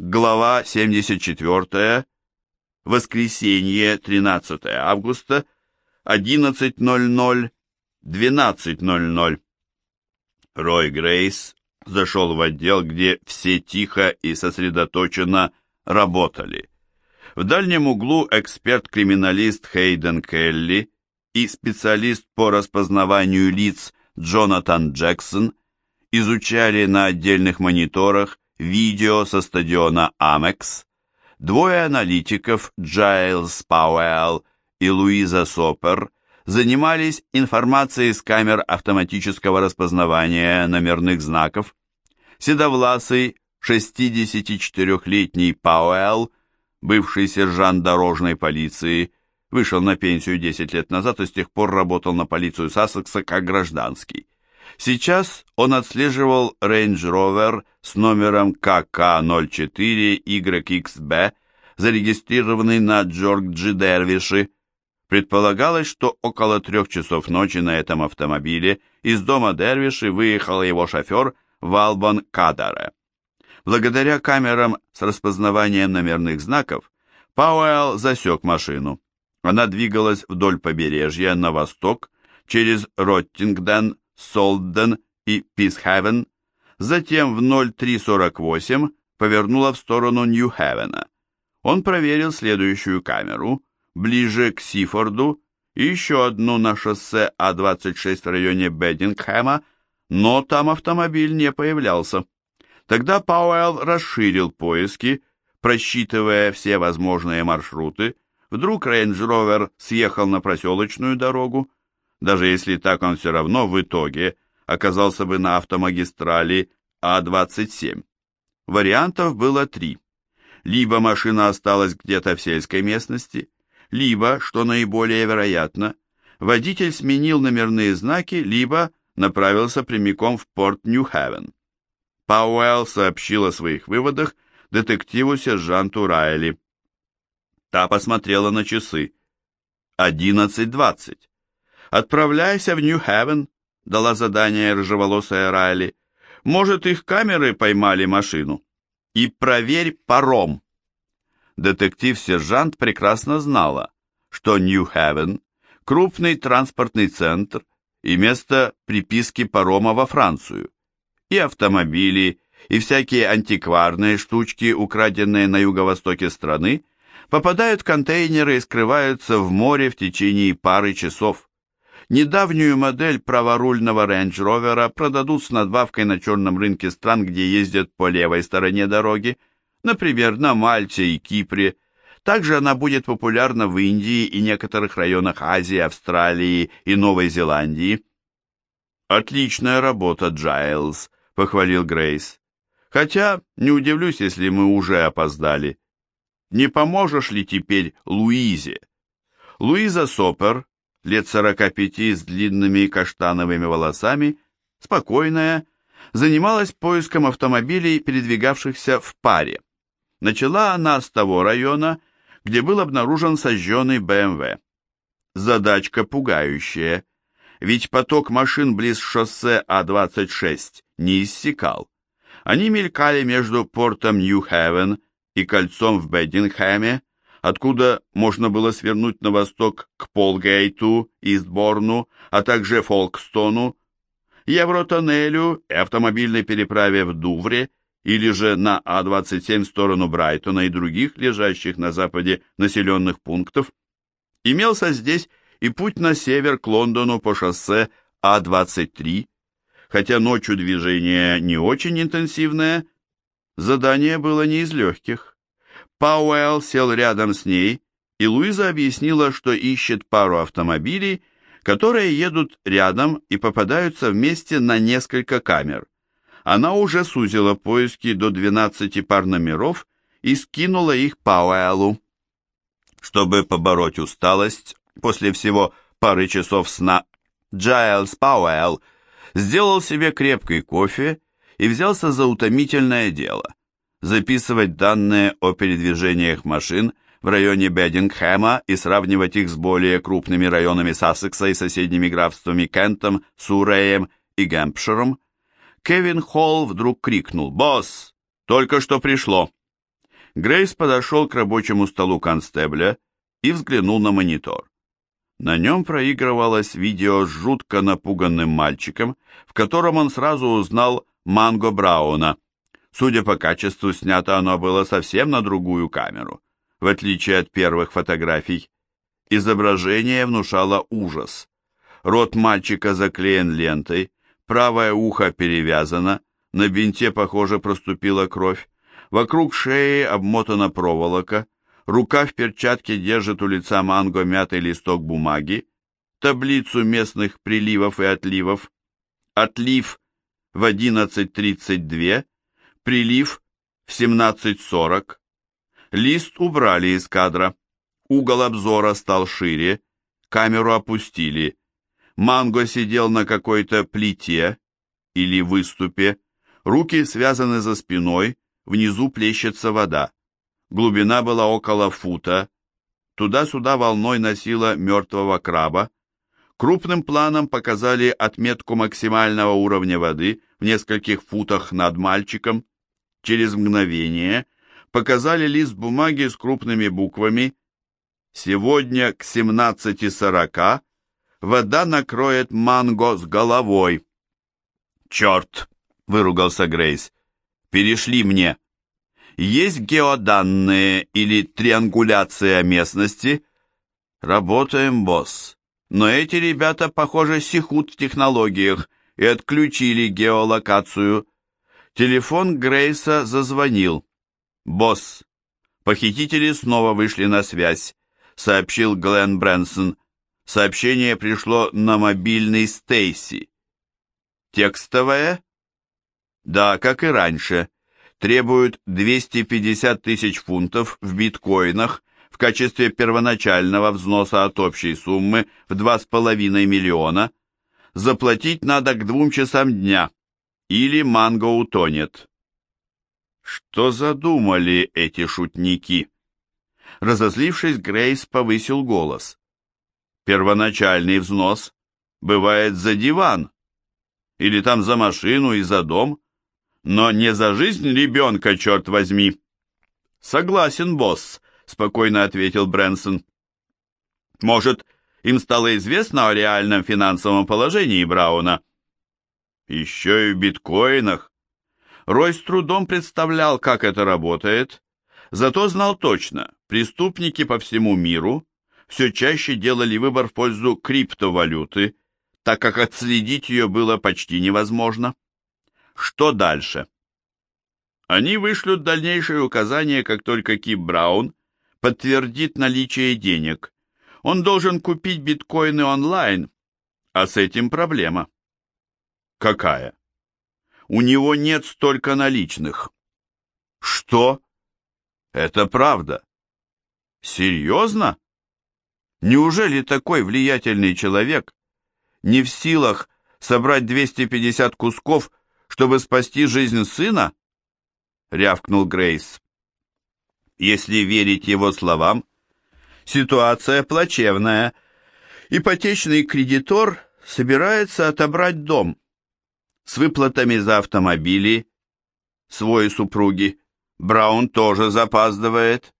Глава 74. Воскресенье, 13 августа, 11.00, 12.00. Рой Грейс зашел в отдел, где все тихо и сосредоточенно работали. В дальнем углу эксперт-криминалист Хейден Келли и специалист по распознаванию лиц Джонатан Джексон изучали на отдельных мониторах видео со стадиона Амекс. Двое аналитиков, Джайлз Пауэлл и Луиза Сопер, занимались информацией с камер автоматического распознавания номерных знаков. Седовласый 64-летний Пауэлл, бывший сержант дорожной полиции, вышел на пенсию 10 лет назад и с тех пор работал на полицию Сассекса как гражданский. Сейчас он отслеживал Range Rover с номером КК-04YXB, зарегистрированный на Джорджи Дервиши. Предполагалось, что около трех часов ночи на этом автомобиле из дома Дервиши выехал его шофер Валбон Кадаре. Благодаря камерам с распознаванием номерных знаков, Пауэлл засек машину. Она двигалась вдоль побережья на восток, через Роттингден, Солден и Писхевен, затем в 0348 повернула в сторону Нью-Хевена. Он проверил следующую камеру, ближе к Сифорду, и еще одну на шоссе А26 в районе Беддингхэма, но там автомобиль не появлялся. Тогда Пауэлл расширил поиски, просчитывая все возможные маршруты. Вдруг рейндж-ровер съехал на проселочную дорогу. Даже если так, он все равно в итоге оказался бы на автомагистрали А27. Вариантов было три. Либо машина осталась где-то в сельской местности, либо, что наиболее вероятно, водитель сменил номерные знаки, либо направился прямиком в порт Нью-Хевен. Пауэлл сообщил о своих выводах детективу-сержанту Райли. Та посмотрела на часы. «Одиннадцать двадцать. Отправляйся в Нью-Хевен», — дала задание рыжеволосая Райли. «Может, их камеры поймали машину?» «И проверь паром». Детектив-сержант прекрасно знала, что Нью-Хевен — крупный транспортный центр и место приписки парома во Францию. И автомобили, и всякие антикварные штучки, украденные на юго-востоке страны, попадают в контейнеры и скрываются в море в течение пары часов. Недавнюю модель праворульного рейндж-ровера продадут с надбавкой на черном рынке стран, где ездят по левой стороне дороги, например, на Мальте и Кипре. Также она будет популярна в Индии и некоторых районах Азии, Австралии и Новой Зеландии. «Отличная работа, Джайлз», — похвалил Грейс. «Хотя не удивлюсь, если мы уже опоздали. Не поможешь ли теперь Луизе?» Луиза Сопер, лет сорока пяти, с длинными каштановыми волосами, спокойная, занималась поиском автомобилей, передвигавшихся в паре. Начала она с того района, где был обнаружен сожженный БМВ. Задачка пугающая, ведь поток машин близ шоссе А26 не иссякал. Они мелькали между портом Нью-Хевен и кольцом в Беддингхэме, откуда можно было свернуть на восток к Полгейту, Истборну, а также Фолкстону, Евротоннелю и автомобильной переправе в Дувре или же на А27 в сторону Брайтона и других, лежащих на западе населенных пунктов. Имелся здесь и путь на север к Лондону по шоссе А23, хотя ночью движение не очень интенсивное, задание было не из легких. Пауэлл сел рядом с ней, и Луиза объяснила, что ищет пару автомобилей, которые едут рядом и попадаются вместе на несколько камер она уже сузила поиски до 12 пар номеров и скинула их Пауэллу. Чтобы побороть усталость после всего пары часов сна, Джайлз Пауэлл сделал себе крепкий кофе и взялся за утомительное дело – записывать данные о передвижениях машин в районе Беддингхэма и сравнивать их с более крупными районами Сассекса и соседними графствами Кентом, Суреем и Гэмпширом – Кевин Холл вдруг крикнул «Босс! Только что пришло!» Грейс подошел к рабочему столу констебля и взглянул на монитор. На нем проигрывалось видео с жутко напуганным мальчиком, в котором он сразу узнал Манго Брауна. Судя по качеству, снято оно было совсем на другую камеру, в отличие от первых фотографий. Изображение внушало ужас. Рот мальчика заклеен лентой, правое ухо перевязано, на бинте, похоже, проступила кровь, вокруг шеи обмотана проволока, рука в перчатке держит у лица Манго мятый листок бумаги, таблицу местных приливов и отливов. Отлив в 11.32, прилив в 17.40. Лист убрали из кадра. Угол обзора стал шире, камеру опустили. Манго сидел на какой-то плите или выступе, руки связаны за спиной, внизу плещется вода. Глубина была около фута, туда-сюда волной носила мертвого краба. Крупным планом показали отметку максимального уровня воды в нескольких футах над мальчиком. Через мгновение показали лист бумаги с крупными буквами Сегодня к 17.40 вода накроет манго с головой. «Черт!» — выругался Грейс. «Перешли мне. Есть геоданные или триангуляция местности?» «Работаем, босс. Но эти ребята, похоже, сихут в технологиях и отключили геолокацию». Телефон Грейса зазвонил. «Босс, похитители снова вышли на связь сообщил Глен Брэнсон. Сообщение пришло на мобильный Стейси. Текстовое? Да, как и раньше. Требуют 250 тысяч фунтов в биткоинах в качестве первоначального взноса от общей суммы в 2,5 миллиона. Заплатить надо к двум часам дня, или манго утонет. Что задумали эти шутники? Разозлившись, Грейс повысил голос. Первоначальный взнос бывает за диван, или там за машину и за дом, но не за жизнь ребенка, черт возьми. Согласен, босс, спокойно ответил Брэнсон. Может, им стало известно о реальном финансовом положении Брауна? Еще и в биткоинах. Рой с трудом представлял, как это работает, зато знал точно, Преступники по всему миру все чаще делали выбор в пользу криптовалюты, так как отследить ее было почти невозможно. Что дальше? Они вышлют дальнейшие указания, как только Кип Браун подтвердит наличие денег. Он должен купить биткоины онлайн, а с этим проблема. Какая? У него нет столько наличных. Что? Это правда. Серьезно? Неужели такой влиятельный человек не в силах собрать 250 кусков, чтобы спасти жизнь сына? Рявкнул Грейс. Если верить его словам, ситуация плачевная. Ипотечный кредитор собирается отобрать дом. С выплатами за автомобили, свой супруги, Браун тоже запаздывает.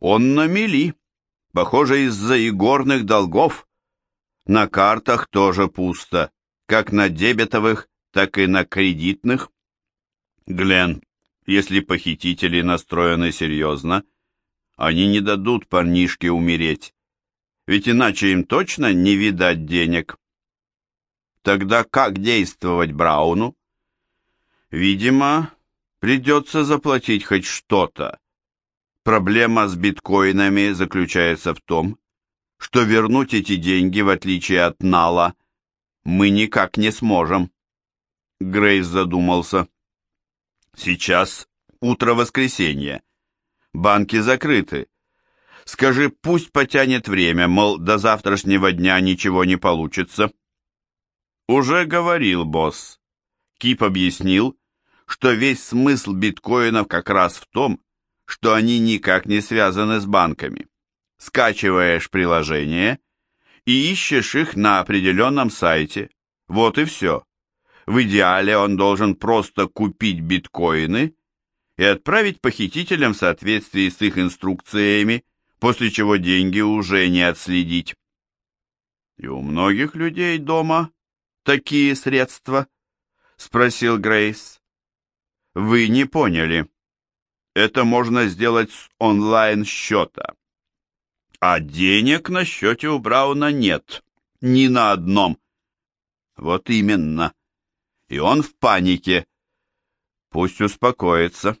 Он на мели, похоже, из-за игорных долгов. На картах тоже пусто, как на дебетовых, так и на кредитных. Глен, если похитители настроены серьезно, они не дадут парнишке умереть, ведь иначе им точно не видать денег. Тогда как действовать Брауну? Видимо, придется заплатить хоть что-то, Проблема с биткоинами заключается в том, что вернуть эти деньги, в отличие от Нала, мы никак не сможем. Грейс задумался. Сейчас утро воскресенья. Банки закрыты. Скажи, пусть потянет время, мол, до завтрашнего дня ничего не получится. Уже говорил босс. Кип объяснил, что весь смысл биткоинов как раз в том, что они никак не связаны с банками. Скачиваешь приложение и ищешь их на определенном сайте. Вот и все. В идеале он должен просто купить биткоины, и отправить похитителям в соответствии с их инструкциями, после чего деньги уже не отследить. И у многих людей дома такие средства? Спросил Грейс. Вы не поняли. Это можно сделать с онлайн-счета. А денег на счете у Брауна нет. Ни на одном. Вот именно. И он в панике. Пусть успокоится.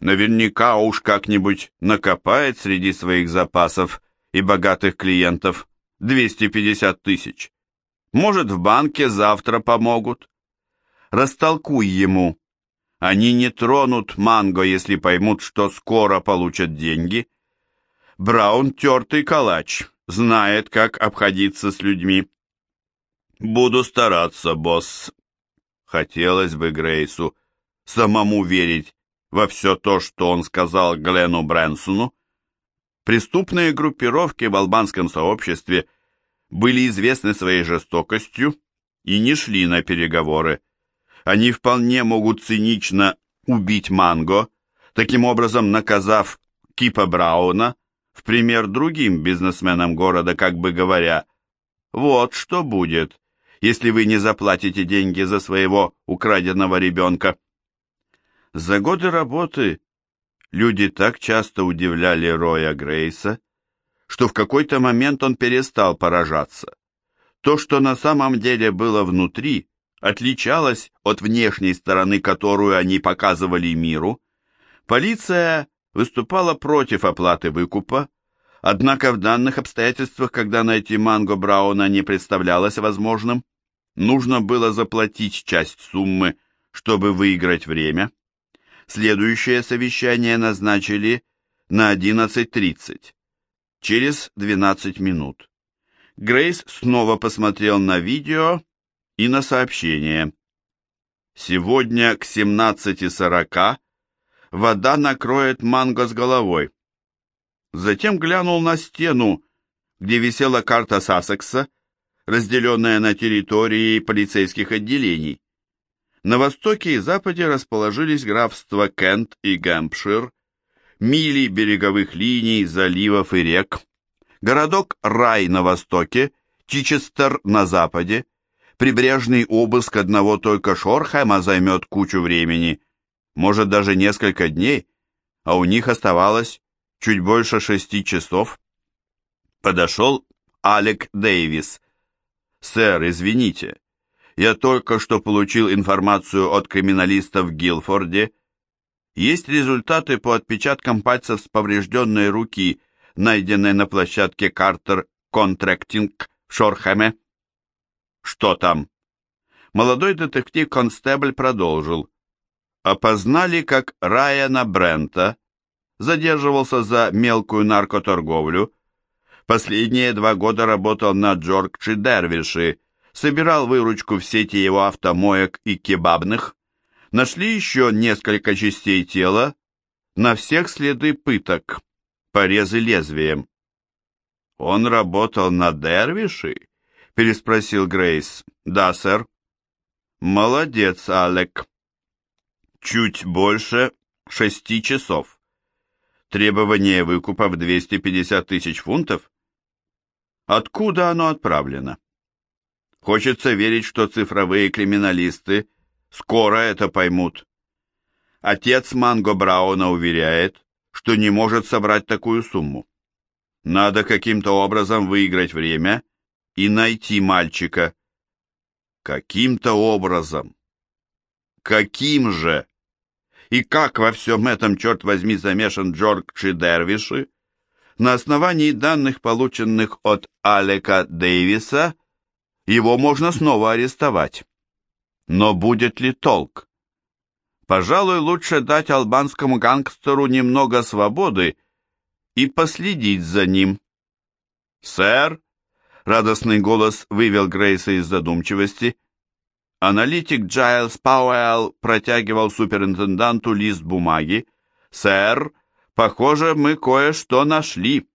Наверняка уж как-нибудь накопает среди своих запасов и богатых клиентов 250 тысяч. Может, в банке завтра помогут. Растолкуй ему. Они не тронут Манго, если поймут, что скоро получат деньги. Браун тертый калач, знает, как обходиться с людьми. Буду стараться, босс. Хотелось бы Грейсу самому верить во все то, что он сказал Глену Брэнсону. Преступные группировки в албанском сообществе были известны своей жестокостью и не шли на переговоры. Они вполне могут цинично убить Манго, таким образом наказав Кипа Брауна, в пример другим бизнесменам города, как бы говоря, «Вот что будет, если вы не заплатите деньги за своего украденного ребенка». За годы работы люди так часто удивляли Роя Грейса, что в какой-то момент он перестал поражаться. То, что на самом деле было внутри, отличалось от внешней стороны, которую они показывали миру. Полиция выступала против оплаты выкупа, однако в данных обстоятельствах, когда найти Манго Брауна не представлялось возможным, нужно было заплатить часть суммы, чтобы выиграть время. Следующее совещание назначили на 11.30, через 12 минут. Грейс снова посмотрел на видео и на сообщение. Сегодня к 17.40 вода накроет манго с головой. Затем глянул на стену, где висела карта Сассекса, разделенная на территории полицейских отделений. На востоке и западе расположились графства Кент и Гэмпшир, мили береговых линий, заливов и рек, городок Рай на востоке, Чичестер на западе, прибрежный обыск одного только Шорхэма займет кучу времени, может даже несколько дней, а у них оставалось чуть больше шести часов. Подошел Алек Дэвис. «Сэр, извините, я только что получил информацию от криминалистов в Гилфорде. Есть результаты по отпечаткам пальцев с поврежденной руки, найденной на площадке Картер Контрактинг в Шорхэме. Что там? Молодой детектив-констебль продолжил. Опознали как Райана Брента, задерживался за мелкую наркоторговлю. Последние два года работал на Джоркши Дервиши, собирал выручку в сети его автомоек и кебабных, нашли еще несколько частей тела, на всех следы пыток, порезы лезвием. «Он работал на Дервиши?» — переспросил Грейс. «Да, сэр». «Молодец, Алек». «Чуть больше шести часов. Требование выкупа в 250 тысяч фунтов? Откуда оно отправлено?» Хочется верить, что цифровые криминалисты скоро это поймут. Отец Манго Брауна уверяет, что не может собрать такую сумму. Надо каким-то образом выиграть время и найти мальчика. Каким-то образом. Каким же? И как во всем этом, черт возьми, замешан Джорджи Дервиши? На основании данных, полученных от Алека Дэвиса, его можно снова арестовать. Но будет ли толк? Пожалуй, лучше дать албанскому гангстеру немного свободы и последить за ним. «Сэр!» — радостный голос вывел Грейса из задумчивости. Аналитик Джайлс Пауэлл протягивал суперинтенданту лист бумаги. «Сэр, похоже, мы кое-что нашли».